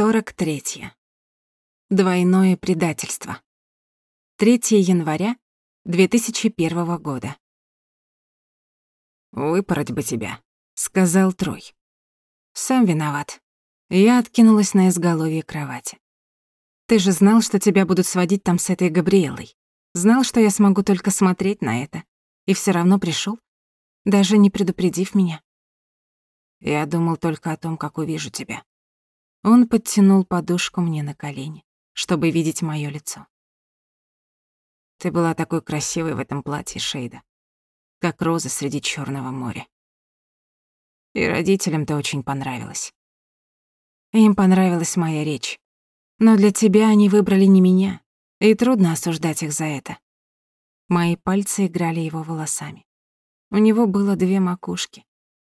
43. Двойное предательство. 3 января 2001 года. «Выпороть бы тебя», — сказал Трой. «Сам виноват». Я откинулась на изголовье кровати. «Ты же знал, что тебя будут сводить там с этой Габриэлой. Знал, что я смогу только смотреть на это. И все равно пришел, даже не предупредив меня. Я думал только о том, как увижу тебя. Он подтянул подушку мне на колени, чтобы видеть моё лицо. Ты была такой красивой в этом платье, Шейда, как роза среди Чёрного моря. И родителям ты очень понравилась. Им понравилась моя речь. Но для тебя они выбрали не меня, и трудно осуждать их за это. Мои пальцы играли его волосами. У него было две макушки,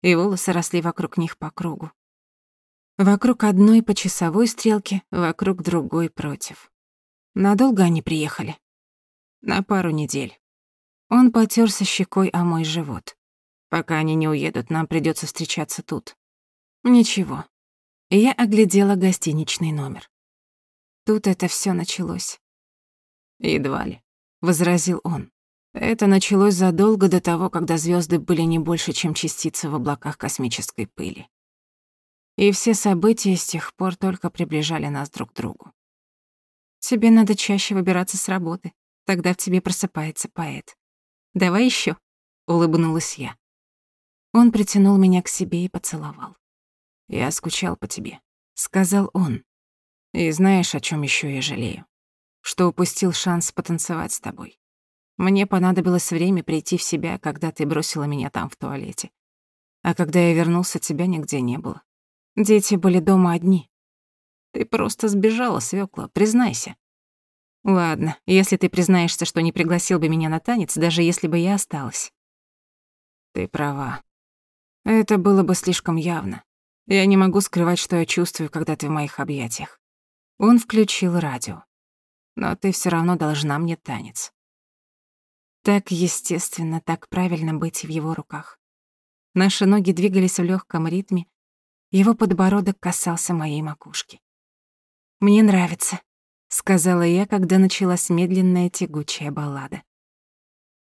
и волосы росли вокруг них по кругу. Вокруг одной по часовой стрелке, вокруг другой против. Надолго они приехали? На пару недель. Он потёрся щекой о мой живот. Пока они не уедут, нам придётся встречаться тут. Ничего. Я оглядела гостиничный номер. Тут это всё началось. Едва ли, возразил он. Это началось задолго до того, когда звёзды были не больше, чем частицы в облаках космической пыли и все события с тех пор только приближали нас друг к другу. Тебе надо чаще выбираться с работы, тогда в тебе просыпается поэт. Давай ещё, улыбнулась я. Он притянул меня к себе и поцеловал. Я скучал по тебе, сказал он. И знаешь, о чём ещё я жалею? Что упустил шанс потанцевать с тобой. Мне понадобилось время прийти в себя, когда ты бросила меня там в туалете. А когда я вернулся, тебя нигде не было. Дети были дома одни. Ты просто сбежала, свёкла, признайся. Ладно, если ты признаешься, что не пригласил бы меня на танец, даже если бы я осталась. Ты права. Это было бы слишком явно. Я не могу скрывать, что я чувствую, когда ты в моих объятиях. Он включил радио. Но ты всё равно должна мне танец. Так естественно, так правильно быть в его руках. Наши ноги двигались в лёгком ритме, его подбородок касался моей макушки. «Мне нравится», — сказала я, когда началась медленная тягучая баллада.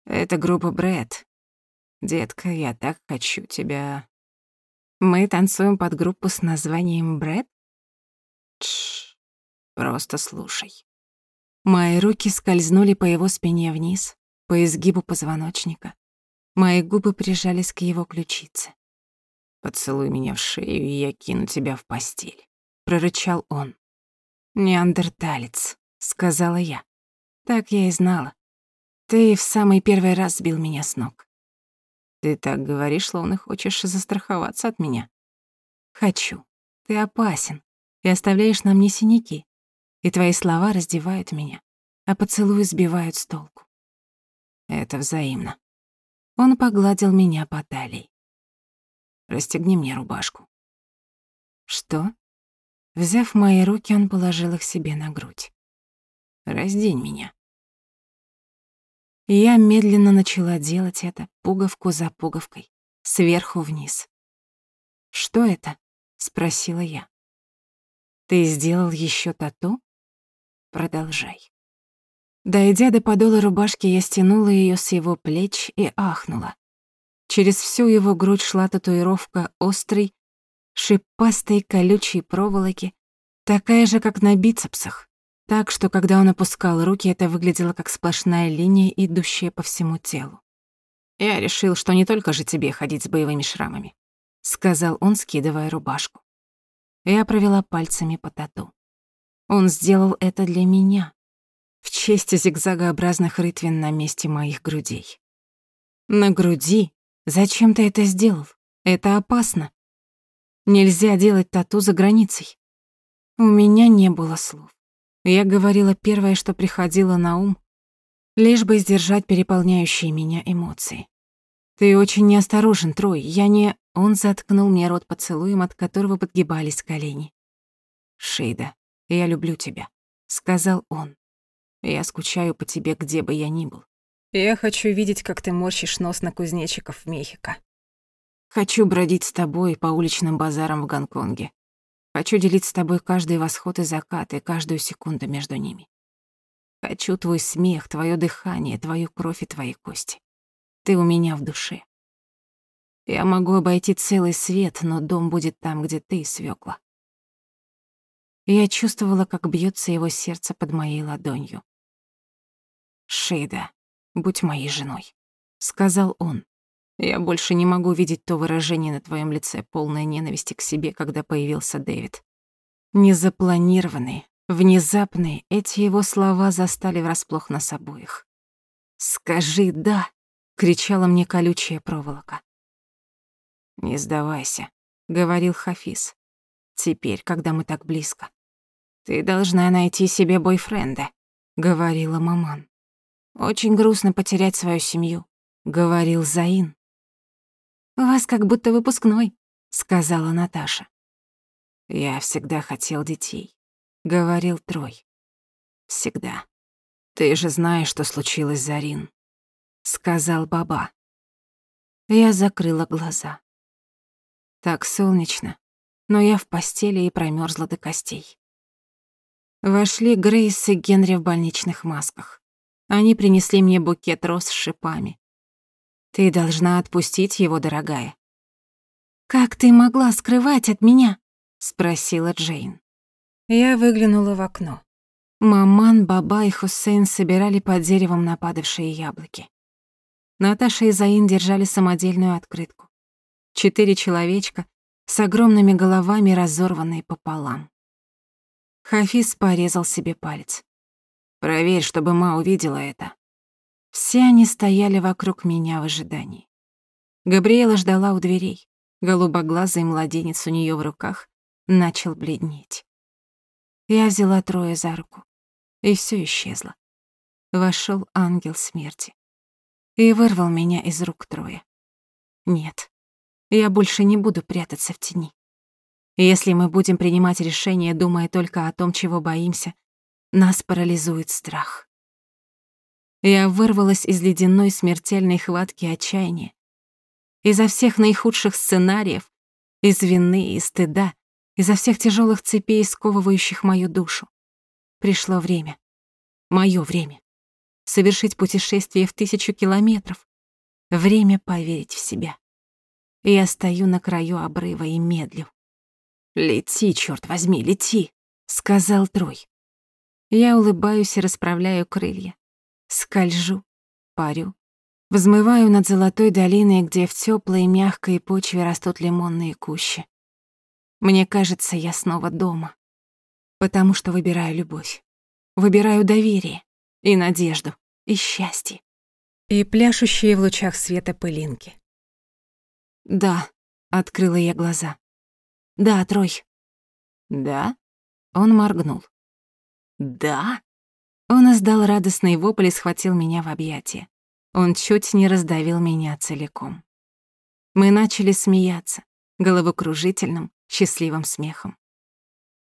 «Это группа Брэд. Детка, я так хочу тебя...» «Мы танцуем под группу с названием Брэд?» Тш, просто слушай. Мои руки скользнули по его спине вниз, по изгибу позвоночника. Мои губы прижались к его ключице. «Поцелуй меня в шею, и я кину тебя в постель», — прорычал он. «Неандерталец», — сказала я. «Так я и знала. Ты в самый первый раз сбил меня с ног». «Ты так говоришь, словно хочешь застраховаться от меня». «Хочу. Ты опасен и оставляешь на мне синяки, и твои слова раздевают меня, а поцелуи сбивают с толку». «Это взаимно». Он погладил меня по талии. Расстегни мне рубашку». «Что?» Взяв мои руки, он положил их себе на грудь. «Раздень меня». Я медленно начала делать это, пуговку за пуговкой, сверху вниз. «Что это?» — спросила я. «Ты сделал еще тату?» «Продолжай». Дойдя до подола рубашки, я стянула ее с его плеч и ахнула. Через всю его грудь шла татуировка острой, шипастой колючей проволоки, такая же, как на бицепсах, так что, когда он опускал руки, это выглядело как сплошная линия, идущая по всему телу. «Я решил, что не только же тебе ходить с боевыми шрамами», — сказал он, скидывая рубашку. Я провела пальцами по тату. Он сделал это для меня, в честь зигзагообразных рытвин на месте моих грудей. На груди Зачем ты это сделал? Это опасно. Нельзя делать тату за границей. У меня не было слов. Я говорила первое, что приходило на ум, лишь бы сдержать переполняющие меня эмоции. Ты очень неосторожен, Трой. Я не... Он заткнул мне рот поцелуем, от которого подгибались колени. «Шейда, я люблю тебя», — сказал он. «Я скучаю по тебе, где бы я ни был. Я хочу видеть, как ты морщишь нос на кузнечиков в Мехико. Хочу бродить с тобой по уличным базарам в Гонконге. Хочу делить с тобой каждый восход и закат и каждую секунду между ними. Хочу твой смех, твое дыхание, твою кровь и твои кости. Ты у меня в душе. Я могу обойти целый свет, но дом будет там, где ты, свёкла. Я чувствовала, как бьется его сердце под моей ладонью. «Шейда, будь моей женой», — сказал он. «Я больше не могу видеть то выражение на твоем лице, полное ненависти к себе, когда появился Дэвид. Незапланированные, внезапные, эти его слова застали врасплох нас обоих. «Скажи «да», — кричала мне колючая проволока. «Не сдавайся», — говорил Хафиз. «Теперь, когда мы так близко. Ты должна найти себе бойфренда», — говорила Маман. «Очень грустно потерять свою семью», — говорил Заин. «У вас как будто выпускной», — сказала Наташа. «Я всегда хотел детей», — говорил Трой. «Всегда. Ты же знаешь, что случилось Зарин», — сказал Баба. Я закрыла глаза. Так солнечно, но я в постели и промёрзла до костей. Вошли Грейс и Генри в больничных масках. Они принесли мне букет роз с шипами. Ты должна отпустить его, дорогая. Как ты могла скрывать от меня? спросила Джейн. Я выглянула в окно. Маман, Баба и Хусейн собирали под деревом нападавшие яблоки. Наташа и Заин держали самодельную открытку. Четыре человечка с огромными головами, разорванные пополам. Хафиз порезал себе палец. «Проверь, чтобы Ма увидела это». Все они стояли вокруг меня в ожидании. Габриэла ждала у дверей. Голубоглазый младенец у нее в руках начал бледнеть. Я взяла Троя за руку, и все исчезло. Вошел ангел смерти и вырвал меня из рук Троя. Нет, я больше не буду прятаться в тени. Если мы будем принимать решения, думая только о том, чего боимся, нас парализует страх. Я вырвалась из ледяной смертельной хватки отчаяния. Изо всех наихудших сценариев, из вины и стыда, изо всех тяжелых цепей, сковывающих мою душу. Пришло время. Моё время. Совершить путешествие в тысячу километров. Время поверить в себя. Я стою на краю обрыва и медлю. «Лети, черт возьми, лети!» — сказал Трой. Я улыбаюсь и расправляю крылья. Скольжу, парю. Взмываю над золотой долиной, где в теплой мягкой почве растут лимонные кущи. Мне кажется, я снова дома. Потому что выбираю любовь. Выбираю доверие и надежду, и счастье. И пляшущие в лучах света пылинки. «Да», — открыла я глаза. «Да, Трой». «Да?» Он моргнул. «Да?» Он издал радостный вопль и схватил меня в объятия. Он чуть не раздавил меня целиком. Мы начали смеяться, головокружительным, счастливым смехом.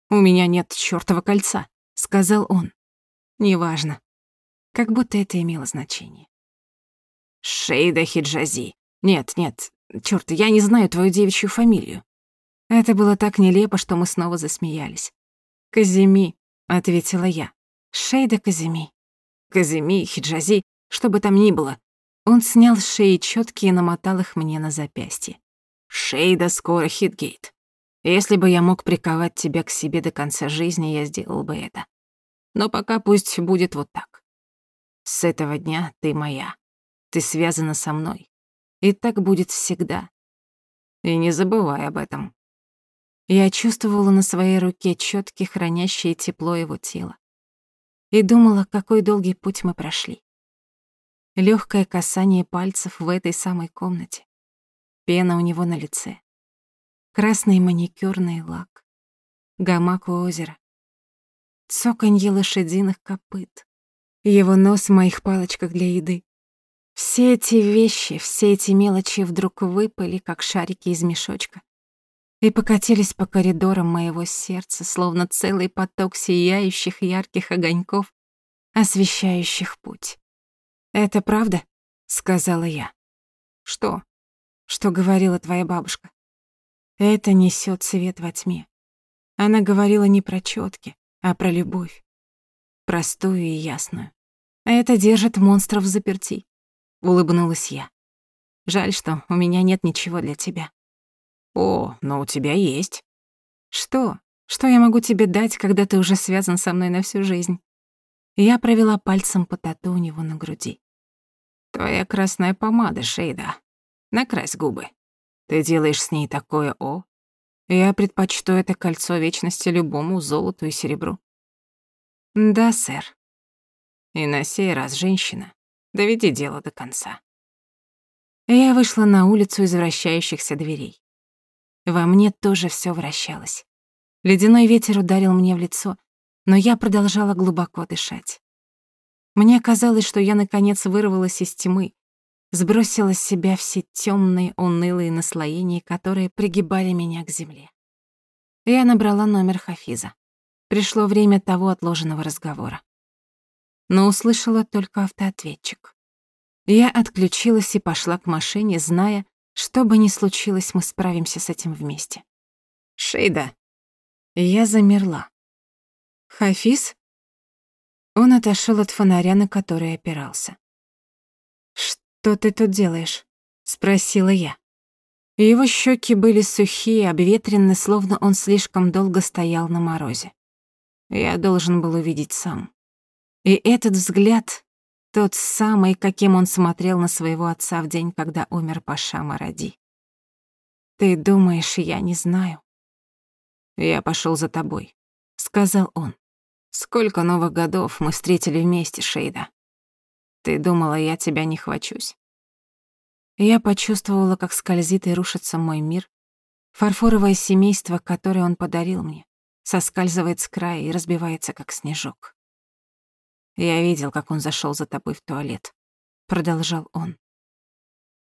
«У меня нет чёртова кольца», — сказал он. «Неважно». Как будто это имело значение. «Шейда Хиджази. Нет, нет, Чёрт, я не знаю твою девичью фамилию». Это было так нелепо, что мы снова засмеялись. «Казими», — ответила я. «Шейда Казими». «Казими, Хиджази, что бы там ни было». Он снял с шеи чётки и намотал их мне на запястье. «Шейда скоро Хитгейт. Если бы я мог приковать тебя к себе до конца жизни, я сделал бы это. Но пока пусть будет вот так. С этого дня ты моя. Ты связана со мной. И так будет всегда. И не забывай об этом. Я чувствовала на своей руке чётки, хранящие тепло его тела. И думала, какой долгий путь мы прошли. Лёгкое касание пальцев в этой самой комнате. Пена у него на лице. Красный маникюрный лак. Гамак у озера. Цоканье лошадиных копыт. Его нос в моих палочках для еды. Все эти вещи, все эти мелочи вдруг выпали, как шарики из мешочка, и покатились по коридорам моего сердца, словно целый поток сияющих ярких огоньков, освещающих путь. «Это правда?» — сказала я. «Что?» «Что говорила твоя бабушка?» «Это несёт свет во тьме. Она говорила не про чётки, а про любовь. Простую и ясную. Это держит монстров заперти. Улыбнулась я. Жаль, что у меня нет ничего для тебя. О, но у тебя есть. Что? Что я могу тебе дать, когда ты уже связан со мной на всю жизнь? Я провела пальцем по тату у него на груди. Твоя красная помада, Шейда. Накрась губы. Ты делаешь с ней такое «о». Я предпочту это кольцо вечности любому золоту и серебру. Да, сэр. И на сей раз, женщина, доведи дело до конца. Я вышла на улицу из вращающихся дверей. Во мне тоже всё вращалось. Ледяной ветер ударил мне в лицо, но я продолжала глубоко дышать. Мне казалось, что я наконец вырвалась из тьмы, сбросила с себя все тёмные, унылые наслоения, которые пригибали меня к земле. Я набрала номер Хафиза. Пришло время того отложенного разговора. Но услышала только автоответчик. Я отключилась и пошла к машине, зная, что бы ни случилось, мы справимся с этим вместе. «Шейда!» Я замерла. «Хафиз?» Он отошёл от фонаря, на который опирался. «Что ты тут делаешь?» — спросила я. Его щеки были сухие, обветрены, словно он слишком долго стоял на морозе. Я должен был увидеть сам. И этот взгляд, тот самый, каким он смотрел на своего отца в день, когда умер Паша Маради. «Ты думаешь, я не знаю?» «Я пошёл за тобой», — сказал он. «Сколько новых годов мы встретили вместе, Шейда. Ты думала, я тебя не хвачусь?» Я почувствовала, как скользит и рушится мой мир, фарфоровое семейство, которое он подарил мне, соскальзывает с края и разбивается, как снежок. «Я видел, как он зашёл за тобой в туалет», — продолжал он.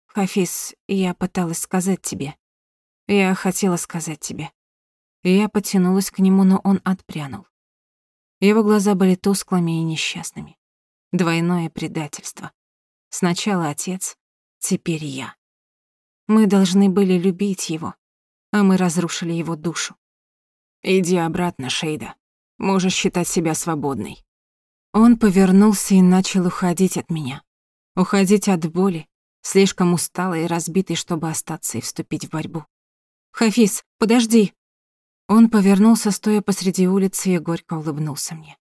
«Хафиз, я пыталась сказать тебе. Я хотела сказать тебе». Я потянулась к нему, но он отпрянул. Его глаза были тусклыми и несчастными. Двойное предательство. Сначала отец, теперь я. Мы должны были любить его, а мы разрушили его душу. «Иди обратно, Шейда. Можешь считать себя свободной». Он повернулся и начал уходить от меня. Уходить от боли, слишком усталый и разбитый, чтобы остаться и вступить в борьбу. «Хафиз, подожди!» Он повернулся, стоя посреди улицы, и горько улыбнулся мне.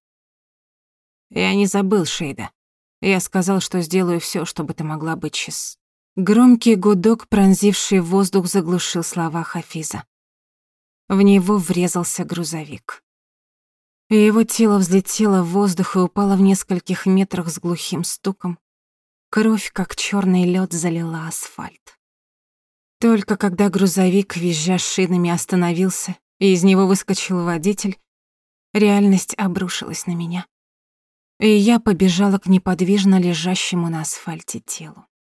«Я не забыл, Шейда. Я сказал, что сделаю всё, чтобы ты могла быть счаст...» Громкий гудок, пронзивший воздух, заглушил слова Хафиза. В него врезался грузовик и его тело взлетело в воздух и упало в нескольких метрах с глухим стуком. Кровь, как черный лед, залила асфальт. Только когда грузовик, визжа шинами, остановился, и из него выскочил водитель, реальность обрушилась на меня. И я побежала к неподвижно лежащему на асфальте телу.